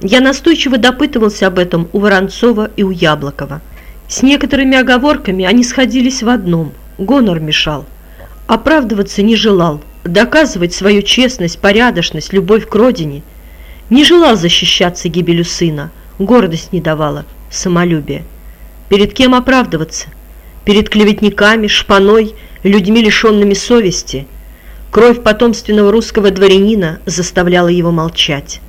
Я настойчиво допытывался об этом у Воронцова и у Яблокова. С некоторыми оговорками они сходились в одном – гонор мешал. Оправдываться не желал, доказывать свою честность, порядочность, любовь к родине. Не желал защищаться гибелью сына, гордость не давала, самолюбие. Перед кем оправдываться? Перед клеветниками, шпаной, людьми, лишенными совести. Кровь потомственного русского дворянина заставляла его молчать.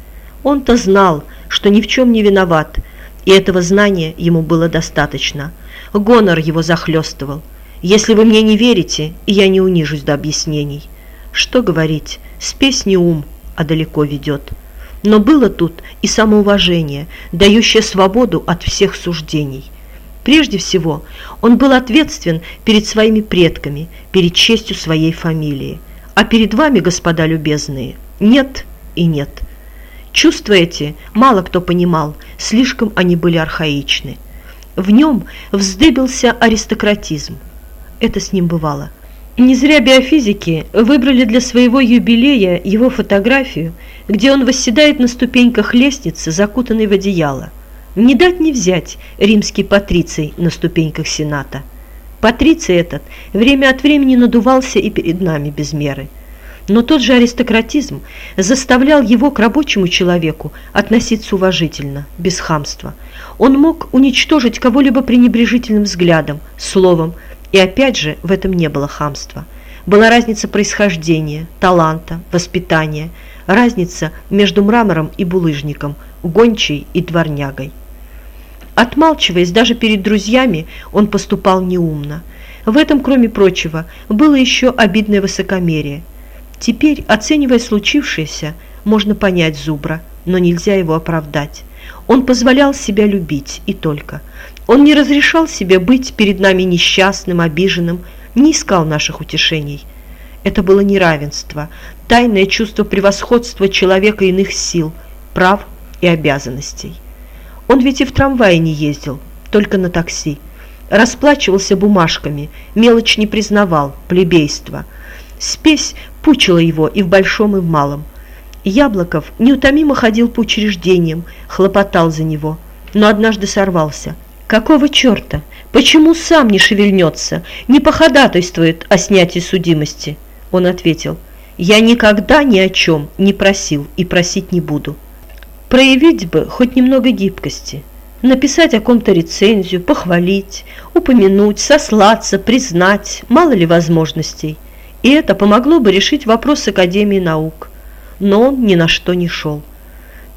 Он-то знал, что ни в чем не виноват, и этого знания ему было достаточно. Гонор его захлестывал. Если вы мне не верите, я не унижусь до объяснений. Что говорить, спесь не ум, а далеко ведет. Но было тут и самоуважение, дающее свободу от всех суждений. Прежде всего, он был ответственен перед своими предками, перед честью своей фамилии. А перед вами, господа любезные, нет и нет. Чувства эти мало кто понимал, слишком они были архаичны. В нем вздыбился аристократизм. Это с ним бывало. Не зря биофизики выбрали для своего юбилея его фотографию, где он восседает на ступеньках лестницы, закутанный в одеяло. Не дать не взять римский патриций на ступеньках Сената. Патриций этот время от времени надувался и перед нами без меры. Но тот же аристократизм заставлял его к рабочему человеку относиться уважительно, без хамства. Он мог уничтожить кого-либо пренебрежительным взглядом, словом, и опять же, в этом не было хамства. Была разница происхождения, таланта, воспитания, разница между мрамором и булыжником, гончей и дворнягой. Отмалчиваясь даже перед друзьями, он поступал неумно. В этом, кроме прочего, было еще обидное высокомерие. Теперь, оценивая случившееся, можно понять Зубра, но нельзя его оправдать. Он позволял себя любить, и только. Он не разрешал себе быть перед нами несчастным, обиженным, не искал наших утешений. Это было неравенство, тайное чувство превосходства человека иных сил, прав и обязанностей. Он ведь и в трамвае не ездил, только на такси. Расплачивался бумажками, мелочь не признавал, плебейство. Спесь пучила его и в большом, и в малом. Яблоков неутомимо ходил по учреждениям, хлопотал за него, но однажды сорвался – Какого черта? Почему сам не шевельнется, не походатайствует о снятии судимости? Он ответил, я никогда ни о чем не просил и просить не буду. Проявить бы хоть немного гибкости, написать о ком-то рецензию, похвалить, упомянуть, сослаться, признать, мало ли возможностей. И это помогло бы решить вопрос Академии наук. Но он ни на что не шел.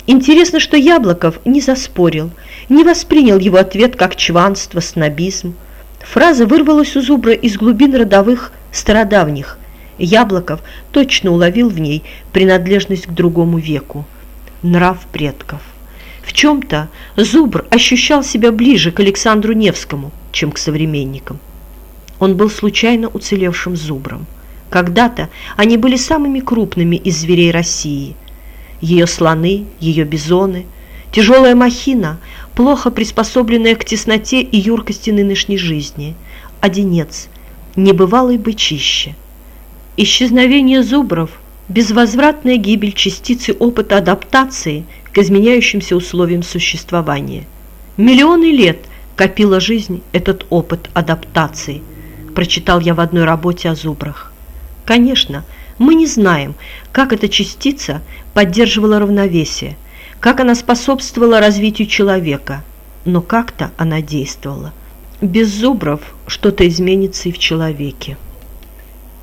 Интересно, что Яблоков не заспорил, не воспринял его ответ как чванство, снобизм. Фраза вырвалась у Зубра из глубин родовых стародавних. Яблоков точно уловил в ней принадлежность к другому веку. Нрав предков. В чем-то Зубр ощущал себя ближе к Александру Невскому, чем к современникам. Он был случайно уцелевшим Зубром. Когда-то они были самыми крупными из зверей России – ее слоны, ее бизоны, тяжелая махина, плохо приспособленная к тесноте и юркости нынешней жизни, одинец, небывалый бычище. Исчезновение зубров, безвозвратная гибель частицы опыта адаптации к изменяющимся условиям существования. Миллионы лет копила жизнь этот опыт адаптации, прочитал я в одной работе о зубрах. Конечно, мы не знаем, как эта частица поддерживала равновесие, как она способствовала развитию человека, но как-то она действовала. Без зубров что-то изменится и в человеке.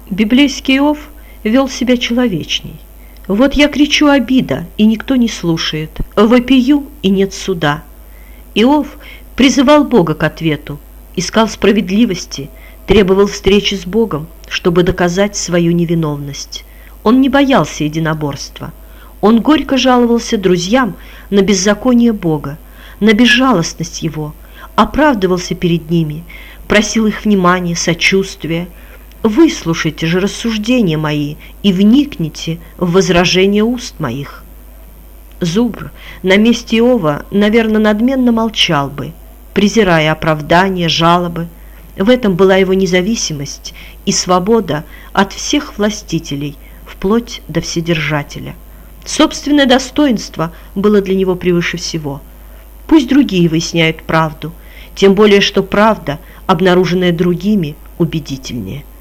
Библейский Иов вел себя человечней. Вот я кричу обида, и никто не слушает, вопию, и нет суда. Иов призывал Бога к ответу, искал справедливости, требовал встречи с Богом, чтобы доказать свою невиновность. Он не боялся единоборства. Он горько жаловался друзьям на беззаконие Бога, на безжалостность Его, оправдывался перед ними, просил их внимания, сочувствия. «Выслушайте же рассуждения мои и вникните в возражения уст моих». Зубр на месте Иова, наверное, надменно молчал бы, презирая оправдания, жалобы, в этом была его независимость и свобода от всех властителей, вплоть до Вседержателя. Собственное достоинство было для него превыше всего. Пусть другие выясняют правду, тем более что правда, обнаруженная другими, убедительнее –